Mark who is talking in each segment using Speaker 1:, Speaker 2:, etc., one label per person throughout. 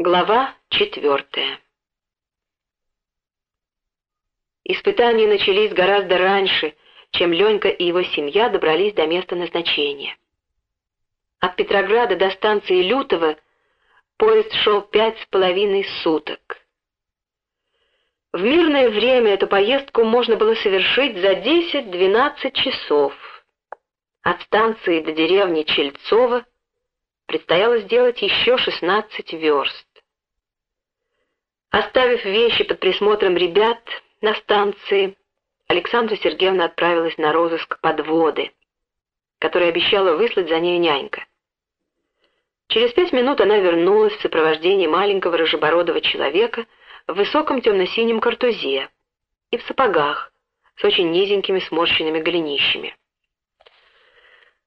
Speaker 1: Глава четвертая Испытания начались гораздо раньше, чем Ленька и его семья добрались до места назначения. От Петрограда до станции Лютого поезд шел пять с половиной суток. В мирное время эту поездку можно было совершить за 10-12 часов. От станции до деревни Чельцово предстояло сделать еще 16 верст. Оставив вещи под присмотром ребят на станции, Александра Сергеевна отправилась на розыск подводы, которую обещала выслать за ней нянька. Через пять минут она вернулась в сопровождении маленького рыжебородого человека в высоком темно-синем картузе и в сапогах с очень низенькими сморщенными голенищами.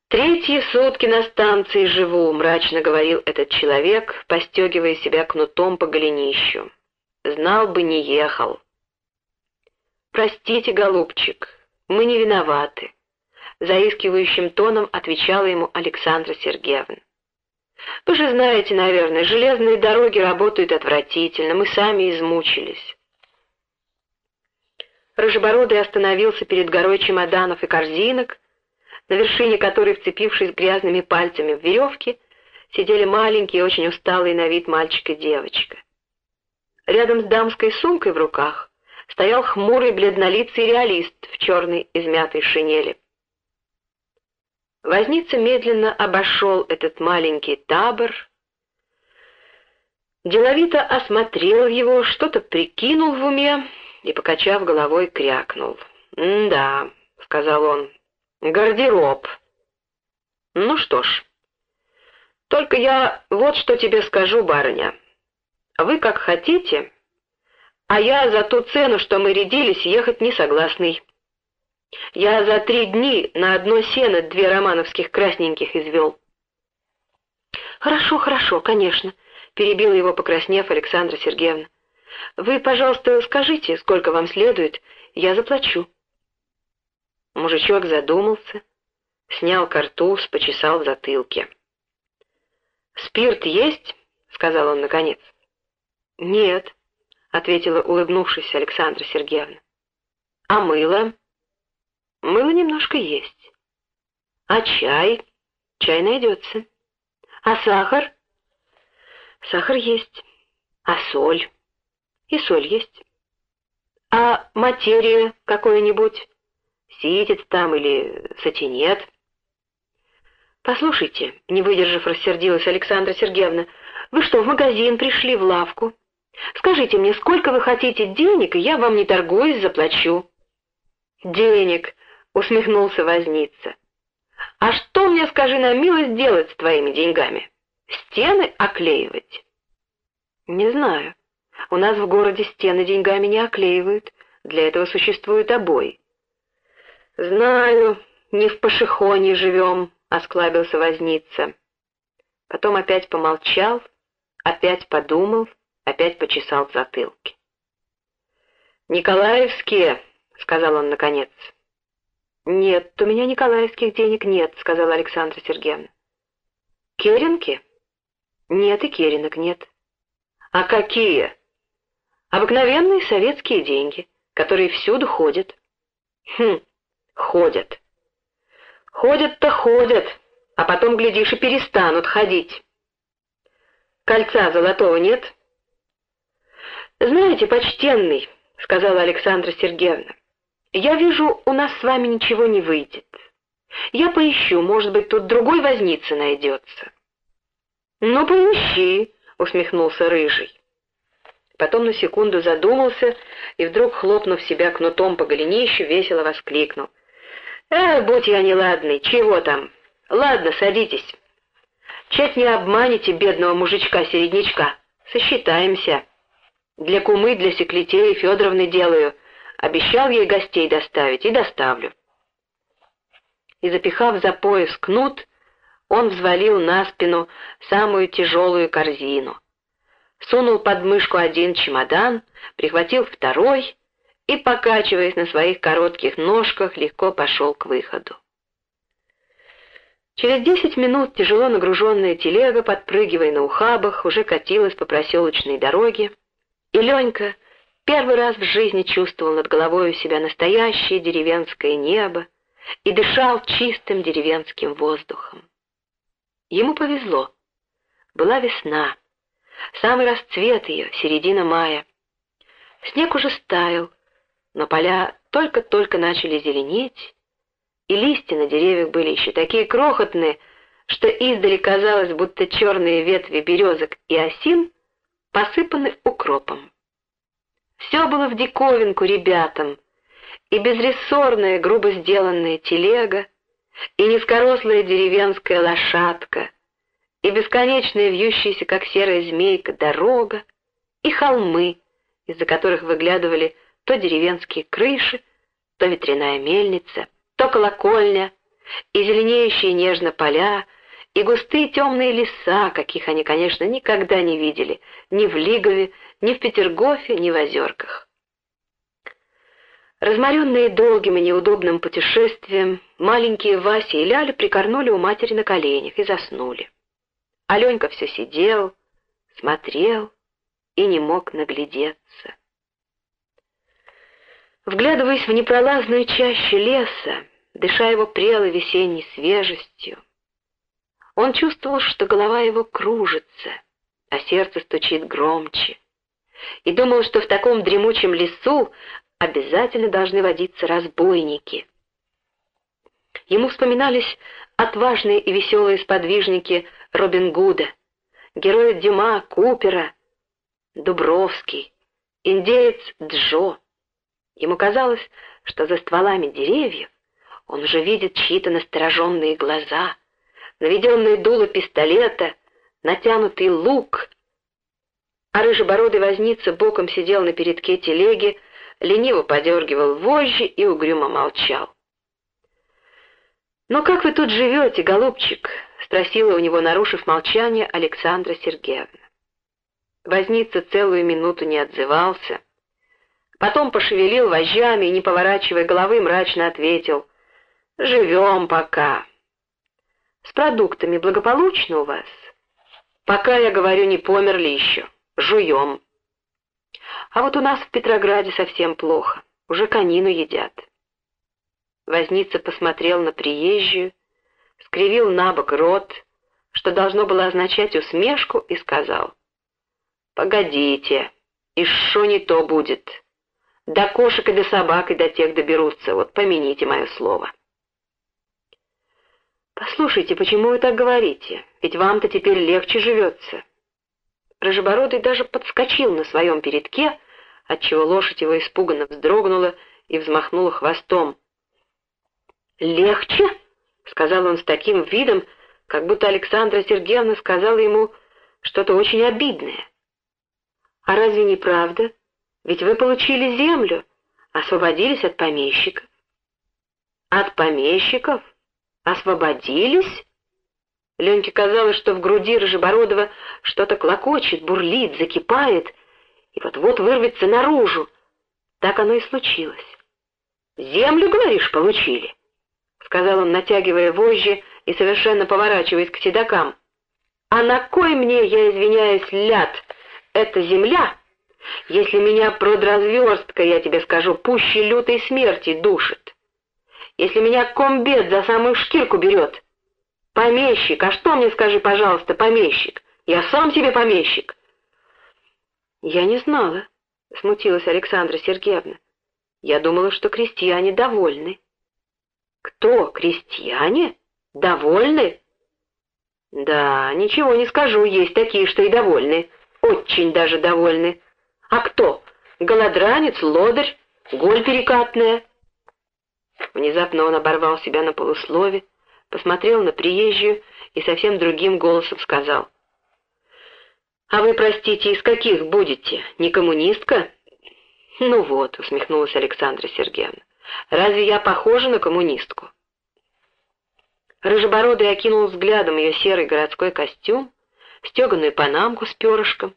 Speaker 1: «Третьи сутки на станции живу», — мрачно говорил этот человек, постегивая себя кнутом по голенищу. Знал бы, не ехал. «Простите, голубчик, мы не виноваты», — заискивающим тоном отвечала ему Александра Сергеевна. «Вы же знаете, наверное, железные дороги работают отвратительно, мы сами измучились». Рыжебородый остановился перед горой чемоданов и корзинок, на вершине которой, вцепившись грязными пальцами в веревки, сидели маленькие, очень усталые на вид мальчик и девочка. Рядом с дамской сумкой в руках стоял хмурый бледнолицый реалист в черной измятой шинели. Возница медленно обошел этот маленький табор, деловито осмотрел его, что-то прикинул в уме и, покачав головой, крякнул. «Да», — сказал он, — «гардероб». «Ну что ж, только я вот что тебе скажу, барыня. Вы как хотите, а я за ту цену, что мы рядились, ехать не согласный. Я за три дни на одно сено две романовских красненьких извел. Хорошо, хорошо, конечно, перебила его, покраснев Александра Сергеевна. Вы, пожалуйста, скажите, сколько вам следует, я заплачу. Мужичок задумался, снял картуз, почесал в затылке. «Спирт есть?» — сказал он наконец. «Нет», — ответила улыбнувшись Александра Сергеевна. «А мыло?» «Мыло немножко есть». «А чай?» «Чай найдется». «А сахар?» «Сахар есть». «А соль?» «И соль есть». «А материя какой-нибудь? Ситец там или сатинет?» «Послушайте», — не выдержав, рассердилась Александра Сергеевна, «вы что, в магазин пришли, в лавку?» Скажите мне, сколько вы хотите денег, и я вам не торгуюсь, заплачу». «Денег», — усмехнулся возница. «А что мне, скажи на милость, делать с твоими деньгами? Стены оклеивать?» «Не знаю. У нас в городе стены деньгами не оклеивают. Для этого существуют обои». «Знаю, не в Пашихоне живем», — осклабился возница. Потом опять помолчал, опять подумал — опять почесал в затылке. «Николаевские», — сказал он наконец. «Нет, у меня николаевских денег нет», — сказала Александра Сергеевна. «Керенки?» «Нет, и керенок нет». «А какие?» «Обыкновенные советские деньги, которые всюду ходят». «Хм, ходят». «Ходят-то ходят, а потом, глядишь, и перестанут ходить». «Кольца золотого нет?» «Знаете, почтенный», — сказала Александра Сергеевна, — «я вижу, у нас с вами ничего не выйдет. Я поищу, может быть, тут другой возница найдется». «Ну, поищи», — усмехнулся Рыжий. Потом на секунду задумался и вдруг, хлопнув себя кнутом по голенищу, весело воскликнул. «Эх, будь я неладный, чего там? Ладно, садитесь. Чуть не обманете бедного мужичка-середнячка. Сосчитаемся». Для кумы, для секлетеи Федоровны делаю. Обещал ей гостей доставить и доставлю. И запихав за пояс кнут, он взвалил на спину самую тяжелую корзину. Сунул под мышку один чемодан, прихватил второй и, покачиваясь на своих коротких ножках, легко пошел к выходу. Через десять минут тяжело нагруженная телега, подпрыгивая на ухабах, уже катилась по проселочной дороге, и Ленька первый раз в жизни чувствовал над головой у себя настоящее деревенское небо и дышал чистым деревенским воздухом. Ему повезло. Была весна, самый расцвет ее, середина мая. Снег уже стаял, но поля только-только начали зеленеть, и листья на деревьях были еще такие крохотные, что издали казалось, будто черные ветви березок и осин посыпаны укропом. Все было в диковинку ребятам, и безрессорная, грубо сделанная телега, и низкорослая деревенская лошадка, и бесконечная вьющаяся, как серая змейка, дорога, и холмы, из-за которых выглядывали то деревенские крыши, то ветряная мельница — то колокольня, и зеленеющие нежно поля, и густые темные леса, каких они, конечно, никогда не видели, ни в Лигове, ни в Петергофе, ни в Озерках. Разморенные долгим и неудобным путешествием, маленькие Вася и Ляля прикорнули у матери на коленях и заснули. Аленька все сидел, смотрел и не мог наглядеться. Вглядываясь в непролазную чащу леса, дыша его прелой весенней свежестью. Он чувствовал, что голова его кружится, а сердце стучит громче, и думал, что в таком дремучем лесу обязательно должны водиться разбойники. Ему вспоминались отважные и веселые сподвижники Робин Гуда, герои Дюма, Купера, Дубровский, индеец Джо. Ему казалось, что за стволами деревьев он уже видит чьи-то настороженные глаза, наведенные дуло пистолета, натянутый лук. А рыжебородый возница боком сидел на передке телеги, лениво подергивал вожжи и угрюмо молчал. «Ну как вы тут живете, голубчик?» — спросила у него, нарушив молчание, Александра Сергеевна. Возница целую минуту не отзывался. Потом пошевелил вожжами и, не поворачивая головы, мрачно ответил. Живем пока. С продуктами благополучно у вас? Пока, я говорю, не померли еще. Жуем. А вот у нас в Петрограде совсем плохо. Уже конину едят. Возница посмотрел на приезжую, скривил на бок рот, что должно было означать усмешку, и сказал. «Погодите, и шо не то будет. До кошек и до собак и до тех доберутся, вот помяните мое слово». «Послушайте, почему вы так говорите? Ведь вам-то теперь легче живется». Рыжебородый даже подскочил на своем передке, отчего лошадь его испуганно вздрогнула и взмахнула хвостом. «Легче?» — сказал он с таким видом, как будто Александра Сергеевна сказала ему что-то очень обидное. «А разве не правда? Ведь вы получили землю, освободились от помещиков». «От помещиков?» Освободились? Леньке казалось, что в груди Рыжебородова что-то клокочет, бурлит, закипает, и вот-вот вырвется наружу. Так оно и случилось. «Землю, говоришь, получили?» — сказал он, натягивая вожжи и совершенно поворачиваясь к седокам. «А на кой мне, я извиняюсь, ляд, эта земля, если меня продразверстка, я тебе скажу, пуще лютой смерти душит?» Если меня комбет за самую шкирку берет? Помещик, а что мне скажи, пожалуйста, помещик? Я сам себе помещик. Я не знала, смутилась Александра Сергеевна. Я думала, что крестьяне довольны. Кто, крестьяне? Довольны? Да, ничего не скажу, есть такие, что и довольны. Очень даже довольны. А кто? Голодранец, лодырь, голь перекатная. Внезапно он оборвал себя на полуслове, посмотрел на приезжую и совсем другим голосом сказал. «А вы, простите, из каких будете? Не коммунистка?» «Ну вот», — усмехнулась Александра Сергеевна, — «разве я похожа на коммунистку?» Рыжебородый окинул взглядом ее серый городской костюм, стеганую панамку с перышком,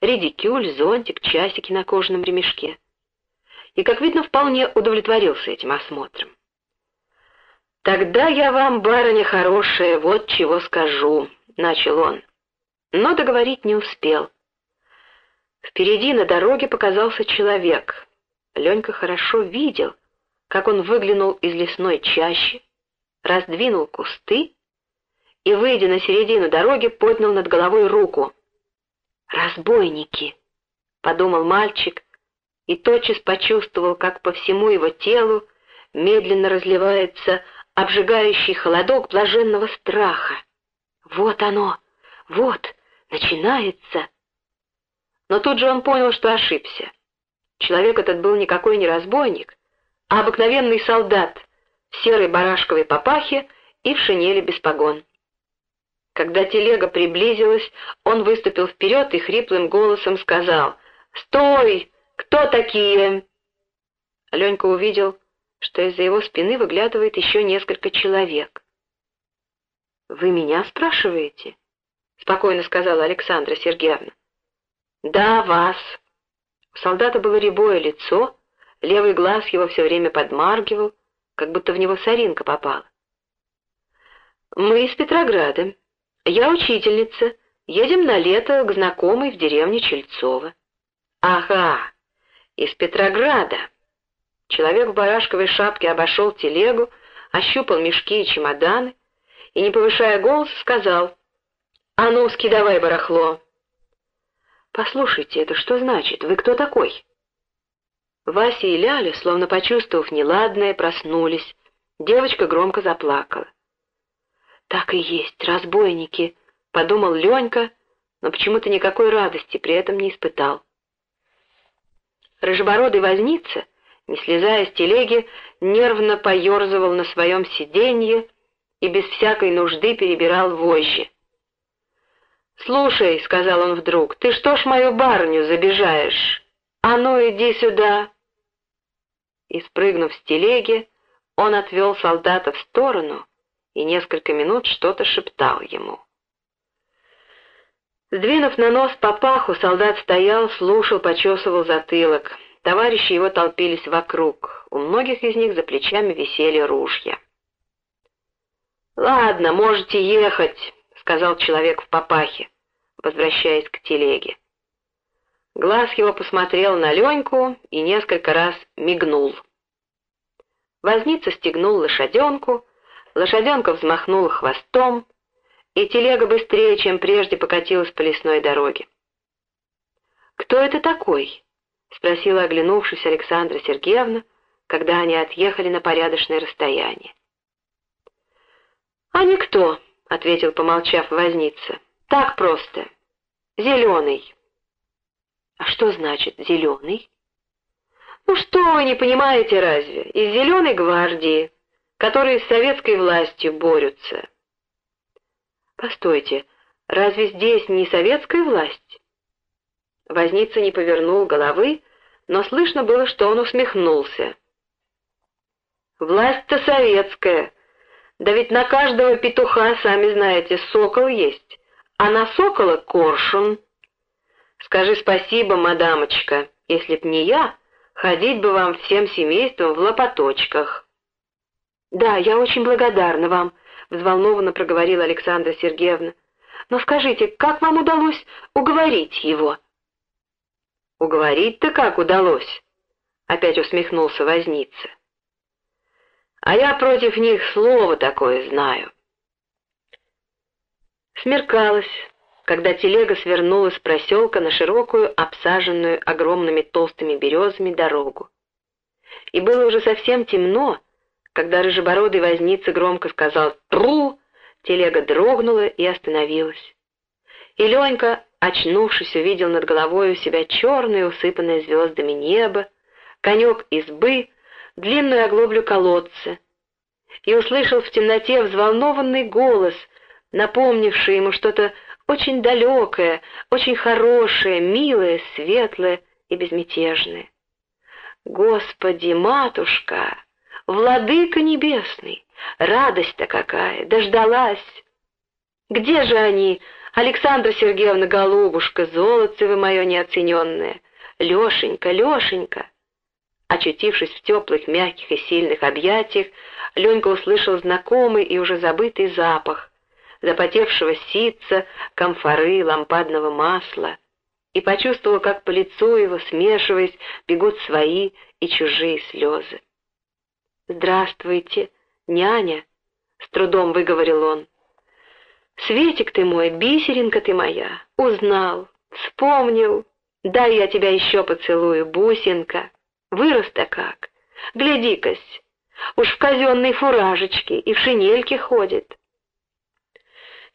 Speaker 1: редикюль, зонтик, часики на кожаном ремешке и, как видно, вполне удовлетворился этим осмотром. «Тогда я вам, барыня хорошая, вот чего скажу», — начал он. Но договорить не успел. Впереди на дороге показался человек. Ленька хорошо видел, как он выглянул из лесной чащи, раздвинул кусты и, выйдя на середину дороги, поднял над головой руку. «Разбойники!» — подумал мальчик и тотчас почувствовал, как по всему его телу медленно разливается обжигающий холодок блаженного страха. «Вот оно! Вот! Начинается!» Но тут же он понял, что ошибся. Человек этот был никакой не разбойник, а обыкновенный солдат в серой барашковой папахе и в шинели без погон. Когда телега приблизилась, он выступил вперед и хриплым голосом сказал «Стой! Кто такие?» Ленька увидел, что из-за его спины выглядывает еще несколько человек. «Вы меня спрашиваете?» — спокойно сказала Александра Сергеевна. «Да, вас». У солдата было рябое лицо, левый глаз его все время подмаргивал, как будто в него соринка попала. «Мы из Петрограда. Я учительница. Едем на лето к знакомой в деревне Чельцово». «Ага, из Петрограда». Человек в барашковой шапке обошел телегу, ощупал мешки и чемоданы и, не повышая голос, сказал «А ну, скидавай барахло!» «Послушайте, это что значит? Вы кто такой?» Вася и Ляля, словно почувствовав неладное, проснулись. Девочка громко заплакала. «Так и есть, разбойники», — подумал Ленька, но почему-то никакой радости при этом не испытал. Рыжебородый возница, не слезая с телеги, нервно поерзывал на своем сиденье и без всякой нужды перебирал вожжи. «Слушай», — сказал он вдруг, — «ты что ж мою барню забежаешь? А ну, иди сюда!» и, спрыгнув с телеги, он отвел солдата в сторону и несколько минут что-то шептал ему. Сдвинув на нос папаху, солдат стоял, слушал, почесывал затылок. Товарищи его толпились вокруг. У многих из них за плечами висели ружья. «Ладно, можете ехать», — сказал человек в папахе, возвращаясь к телеге. Глаз его посмотрел на Леньку и несколько раз мигнул. Возница стегнул лошаденку, лошаденка взмахнула хвостом, и телега быстрее, чем прежде, покатилась по лесной дороге. «Кто это такой?» — спросила, оглянувшись Александра Сергеевна, когда они отъехали на порядочное расстояние. «А никто», — ответил, помолчав возница. «Так просто. Зеленый». А что значит «зеленый»? Ну что вы не понимаете разве? Из «Зеленой гвардии», которые с советской властью борются. Постойте, разве здесь не советская власть? Возница не повернул головы, но слышно было, что он усмехнулся. Власть-то советская. Да ведь на каждого петуха, сами знаете, сокол есть, а на сокола коршун. Скажи спасибо, мадамочка, если б не я, ходить бы вам всем семейством в лопаточках». «Да, я очень благодарна вам», — взволнованно проговорила Александра Сергеевна. «Но скажите, как вам удалось уговорить его?» «Уговорить-то как удалось?» — опять усмехнулся возница. «А я против них слово такое знаю». Смеркалось, когда телега свернула с проселка на широкую, обсаженную огромными толстыми березами дорогу. И было уже совсем темно, когда рыжебородый возница громко сказал «Тру!», телега дрогнула и остановилась. И Ленька, очнувшись, увидел над головой у себя черное, усыпанное звездами небо, конек избы, длинную оглоблю колодца, и услышал в темноте взволнованный голос, напомнивший ему что-то очень далекое, очень хорошее, милое, светлое и безмятежное. Господи, матушка, владыка небесный, радость-то какая, дождалась! Где же они, Александра Сергеевна Голубушка, золотце вы мое неоцененное, Лешенька, Лешенька? Очутившись в теплых, мягких и сильных объятиях, Ленька услышал знакомый и уже забытый запах запотевшего ситца, камфоры, лампадного масла и почувствовал, как по лицу его, смешиваясь, бегут свои и чужие слезы. «Здравствуйте, няня!» — с трудом выговорил он. «Светик ты мой, бисеринка ты моя, узнал, вспомнил. Дай я тебя еще поцелую, бусинка. Вырос-то как. Гляди-кась, уж в казенной фуражечке и в шинельке ходит».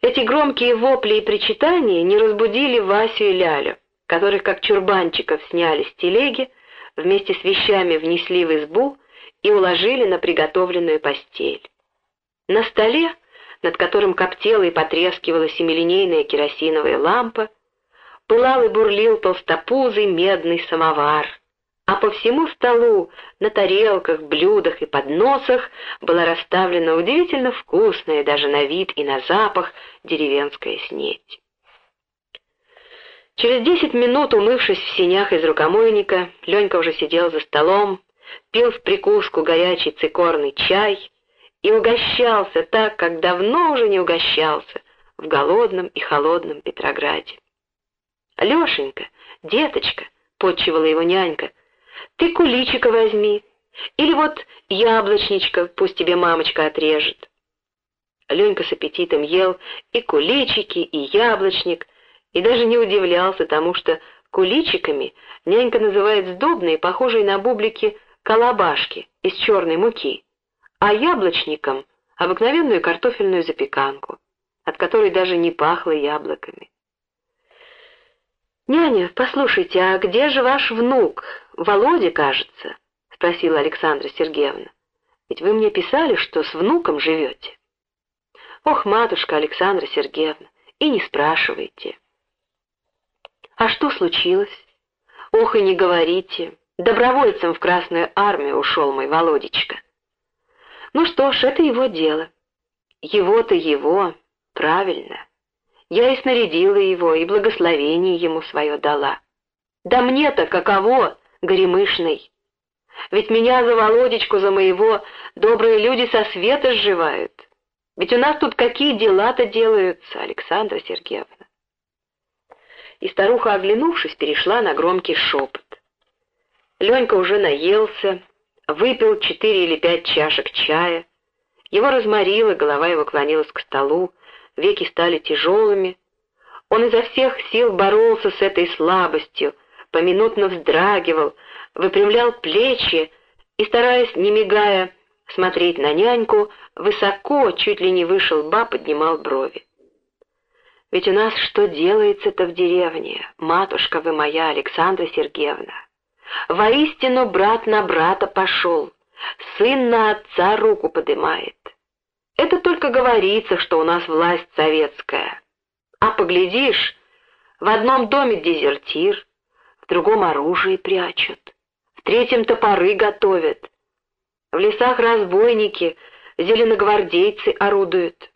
Speaker 1: Эти громкие вопли и причитания не разбудили Васю и Лялю, которых как чурбанчиков сняли с телеги, вместе с вещами внесли в избу и уложили на приготовленную постель. На столе, над которым коптела и потрескивала семилинейная керосиновая лампа, пылал и бурлил толстопузый медный самовар, а по всему столу, на тарелках, блюдах и подносах была расставлена удивительно вкусная даже на вид и на запах деревенская снеть. Через десять минут, умывшись в синях из рукомойника, Ленька уже сидел за столом, пил в прикуску горячий цикорный чай и угощался так, как давно уже не угощался в голодном и холодном Петрограде. «Лешенька, деточка», — подчивала его нянька, — «ты куличика возьми, или вот яблочничка, пусть тебе мамочка отрежет». Ленька с аппетитом ел и куличики, и яблочник, и даже не удивлялся тому, что куличиками нянька называет сдобные, похожие на бублики, колобашки из черной муки, а яблочником — обыкновенную картофельную запеканку, от которой даже не пахло яблоками. «Няня, послушайте, а где же ваш внук? Володя, кажется?» — спросила Александра Сергеевна. «Ведь вы мне писали, что с внуком живете». «Ох, матушка Александра Сергеевна, и не спрашивайте». «А что случилось?» «Ох, и не говорите. Добровольцем в Красную Армию ушел мой Володечка». «Ну что ж, это его дело». «Его-то его, правильно». Я и снарядила его, и благословение ему свое дала. Да мне-то каково, горемышный? Ведь меня за Володечку, за моего, добрые люди со света сживают. Ведь у нас тут какие дела-то делаются, Александра Сергеевна. И старуха, оглянувшись, перешла на громкий шепот. Ленька уже наелся, выпил четыре или пять чашек чая. Его разморило, голова его клонилась к столу, веки стали тяжелыми. Он изо всех сил боролся с этой слабостью, поминутно вздрагивал, выпрямлял плечи и, стараясь, не мигая, смотреть на няньку, высоко, чуть ли не выше лба, поднимал брови. «Ведь у нас что делается-то в деревне, матушка вы моя, Александра Сергеевна? Воистину брат на брата пошел, сын на отца руку подымает. Это только говорится, что у нас власть советская. А поглядишь, в одном доме дезертир, в другом оружие прячут, в третьем топоры готовят, в лесах разбойники, зеленогвардейцы орудуют.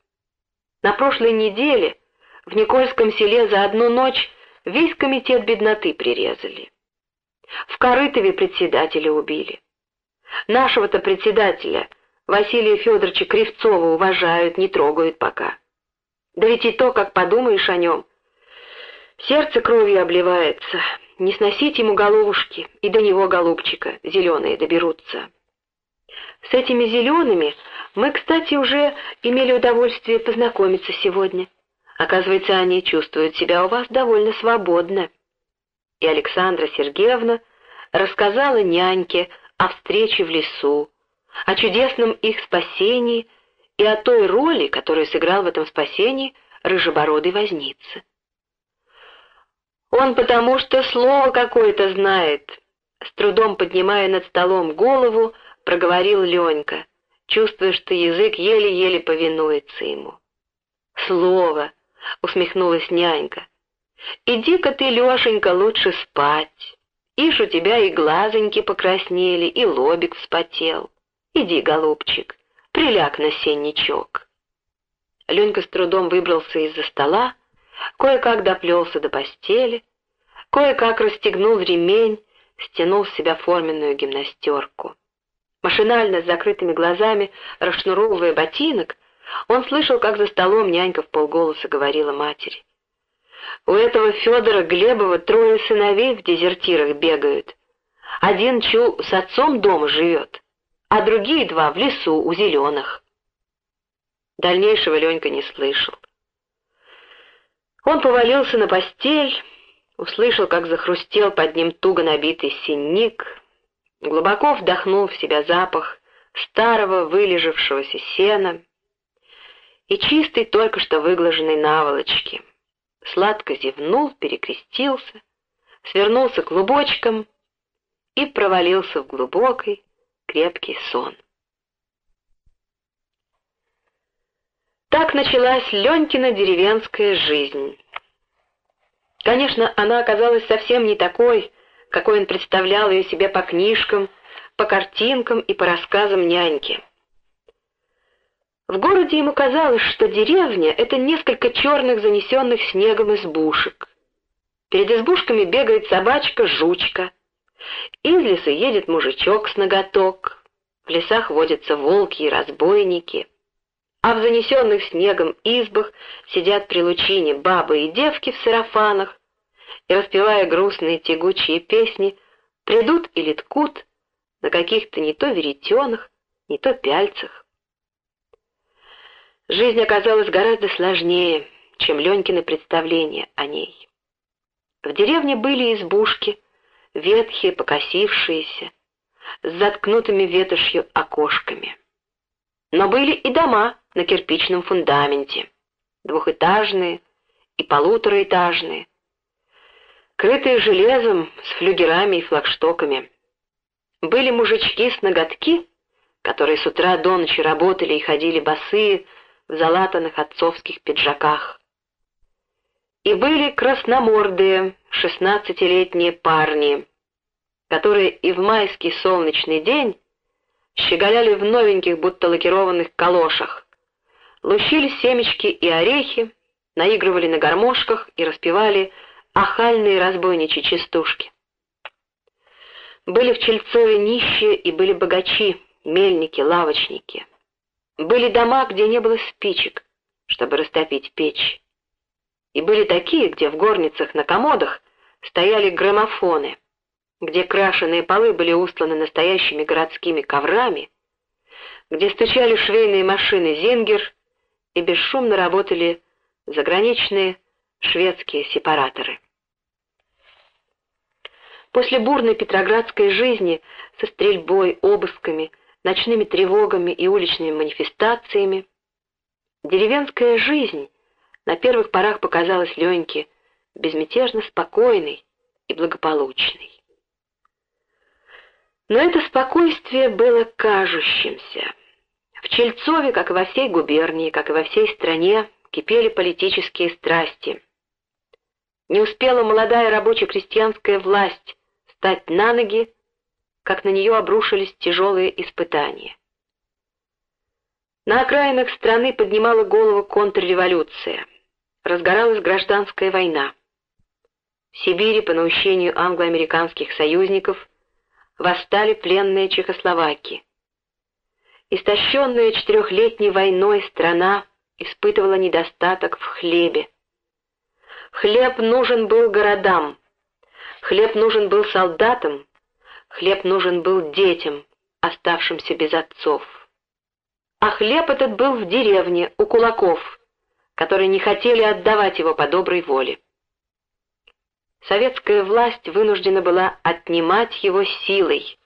Speaker 1: На прошлой неделе в Никольском селе за одну ночь весь комитет бедноты прирезали. В Корытове председателя убили. Нашего-то председателя — Василия Федоровича Кривцова уважают, не трогают пока. Да ведь и то, как подумаешь о нем. Сердце кровью обливается. Не сносить ему головушки, и до него, голубчика, зеленые доберутся. С этими зелеными мы, кстати, уже имели удовольствие познакомиться сегодня. Оказывается, они чувствуют себя у вас довольно свободно. И Александра Сергеевна рассказала няньке о встрече в лесу, о чудесном их спасении и о той роли, которую сыграл в этом спасении рыжебородый возница. «Он потому что слово какое-то знает», — с трудом поднимая над столом голову, проговорил Ленька, чувствуя, что язык еле-еле повинуется ему. «Слово», — усмехнулась нянька, — «иди-ка ты, Лешенька, лучше спать. Ишь, у тебя и глазоньки покраснели, и лобик вспотел. Иди, голубчик, приляг на сенничок. Ленька с трудом выбрался из-за стола, кое-как доплелся до постели, кое-как расстегнул ремень, стянул с себя форменную гимнастерку. Машинально, с закрытыми глазами, расшнуровывая ботинок, он слышал, как за столом нянька в полголоса говорила матери. «У этого Федора Глебова трое сыновей в дезертирах бегают. Один чу с отцом дома живет, а другие два в лесу у зеленых». Дальнейшего Ленька не слышал. Он повалился на постель, услышал, как захрустел под ним туго набитый синник, глубоко вдохнул в себя запах старого вылежавшегося сена и чистой только что выглаженной наволочки. Сладко зевнул, перекрестился, свернулся клубочком и провалился в глубокий, крепкий сон. Так началась Ленькина деревенская жизнь. Конечно, она оказалась совсем не такой, какой он представлял ее себе по книжкам, по картинкам и по рассказам няньки. В городе ему казалось, что деревня — это несколько черных, занесенных снегом избушек. Перед избушками бегает собачка-жучка. Из леса едет мужичок с ноготок. В лесах водятся волки и разбойники — а в занесенных снегом избах сидят при лучине бабы и девки в сарафанах, и, распевая грустные тягучие песни, придут или ткут на каких-то не то веретенах, не то пяльцах. Жизнь оказалась гораздо сложнее, чем Ленькины представления о ней. В деревне были избушки, ветхие, покосившиеся, с заткнутыми ветошью окошками. Но были и дома на кирпичном фундаменте, двухэтажные и полутораэтажные, крытые железом с флюгерами и флагштоками. Были мужички с ноготки, которые с утра до ночи работали и ходили босые в залатанных отцовских пиджаках. И были красномордые шестнадцатилетние парни, которые и в майский солнечный день щеголяли в новеньких, будто лакированных калошах, лущили семечки и орехи, наигрывали на гармошках и распевали ахальные разбойничьи частушки. Были в Чельцове нищие и были богачи, мельники, лавочники. Были дома, где не было спичек, чтобы растопить печь. И были такие, где в горницах на комодах стояли граммофоны, где крашеные полы были устланы настоящими городскими коврами, где стучали швейные машины «Зингер» и бесшумно работали заграничные шведские сепараторы. После бурной петроградской жизни со стрельбой, обысками, ночными тревогами и уличными манифестациями, деревенская жизнь на первых порах показалась Леньке безмятежно спокойной и благополучной. Но это спокойствие было кажущимся. В Чельцове, как и во всей губернии, как и во всей стране, кипели политические страсти. Не успела молодая рабоче-крестьянская власть стать на ноги, как на нее обрушились тяжелые испытания. На окраинах страны поднимала голову контрреволюция. Разгоралась гражданская война. В Сибири по наущению англо-американских союзников восстали пленные Чехословакии. Истощенная четырехлетней войной страна испытывала недостаток в хлебе. Хлеб нужен был городам, хлеб нужен был солдатам, хлеб нужен был детям, оставшимся без отцов. А хлеб этот был в деревне, у кулаков, которые не хотели отдавать его по доброй воле. Советская власть вынуждена была отнимать его силой.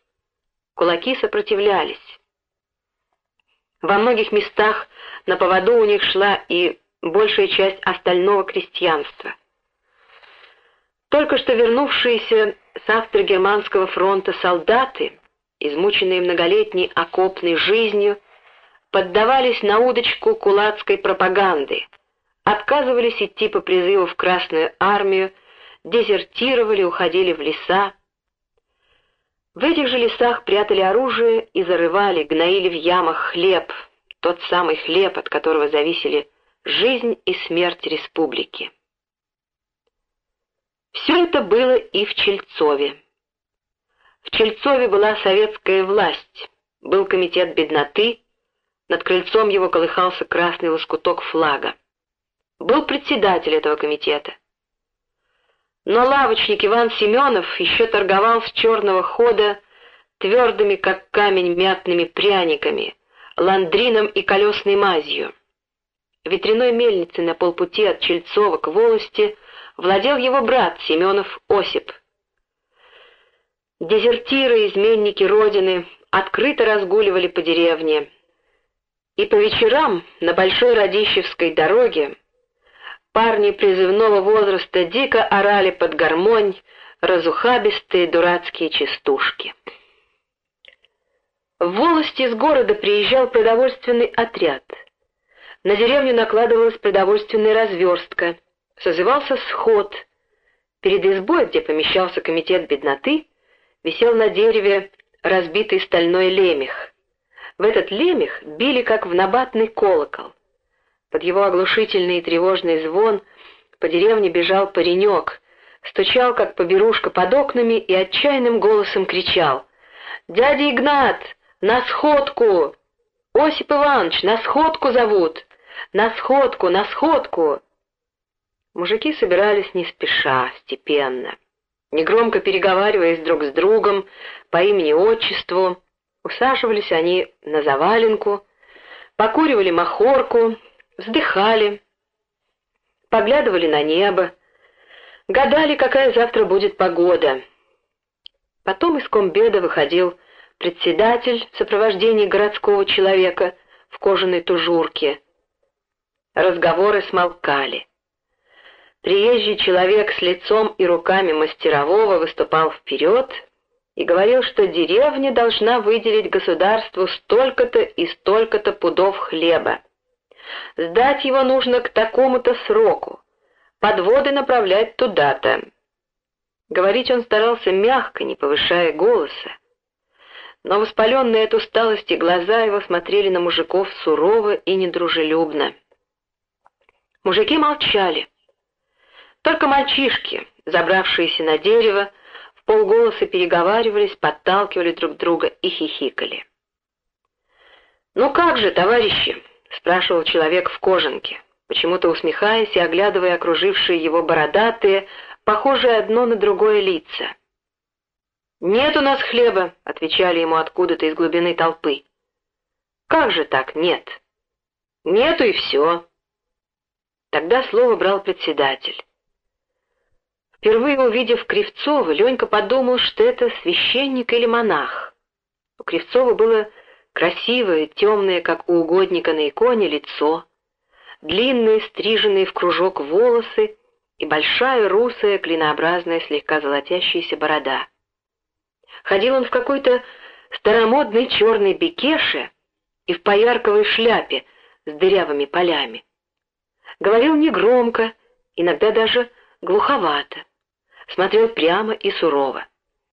Speaker 1: Кулаки сопротивлялись. Во многих местах на поводу у них шла и большая часть остального крестьянства. Только что вернувшиеся с австрогерманского фронта солдаты, измученные многолетней окопной жизнью, поддавались на удочку кулацкой пропаганды, отказывались идти по призыву в Красную армию, дезертировали, уходили в леса, в этих же лесах прятали оружие и зарывали, гноили в ямах хлеб, тот самый хлеб, от которого зависели жизнь и смерть республики. Все это было и в Чельцове. В Чельцове была советская власть, был комитет бедноты, над крыльцом его колыхался красный лоскуток флага. Был председатель этого комитета. Но лавочник Иван Семенов еще торговал с черного хода твердыми, как камень, мятными пряниками, ландрином и колесной мазью. Ветряной мельницей на полпути от Чельцова к Волости владел его брат Семенов Осип. Дезертиры, изменники Родины открыто разгуливали по деревне. И по вечерам на Большой Радищевской дороге парни призывного возраста дико орали под гармонь разухабистые дурацкие частушки. В волости из города приезжал продовольственный отряд. На деревню накладывалась продовольственная разверстка, созывался сход. Перед избой, где помещался комитет бедноты, висел на дереве разбитый стальной лемех. В этот лемех били, как в набатный колокол. Под его оглушительный и тревожный звон по деревне бежал паренек, стучал, как поберушка под окнами, и отчаянным голосом кричал «Дядя Игнат! На сходку! Осип Иванович, на сходку зовут! На сходку, на сходку!» Мужики собирались не спеша, степенно. Негромко переговариваясь друг с другом по имени-отчеству, усаживались они на заваленку, покуривали махорку, вздыхали, поглядывали на небо, гадали, какая завтра будет погода. Потом из комбеда выходил председатель в сопровождении городского человека в кожаной тужурке. Разговоры смолкали. Приезжий человек с лицом и руками мастерового выступал вперед и говорил, что деревня должна выделить государству столько-то и столько-то пудов хлеба. Сдать его нужно к такому-то сроку, подводы направлять туда-то. Говорить он старался мягко, не повышая голоса но воспаленные от усталости глаза его смотрели на мужиков сурово и недружелюбно. Мужики молчали. Только мальчишки, забравшиеся на дерево, в полголоса переговаривались, подталкивали друг друга и хихикали. «Ну как же, товарищи?» — спрашивал человек в кожанке, почему-то усмехаясь и оглядывая окружившие его бородатые, похожие одно на другое лица. «Нет у нас хлеба», — отвечали ему откуда-то из глубины толпы. «Как же так нет?» «Нету и все». Тогда слово брал председатель. Впервые увидев Кривцова, Ленька подумал, что это священник или монах. У Кривцова было красивое, темное, как у угодника на иконе, лицо, длинные, стриженные в кружок волосы и большая, русая, клинообразная, слегка золотящаяся борода. Ходил он в какой-то старомодной черной бекеше и в поярковой шляпе с дырявыми полями. Говорил негромко, иногда даже глуховато, смотрел прямо и сурово.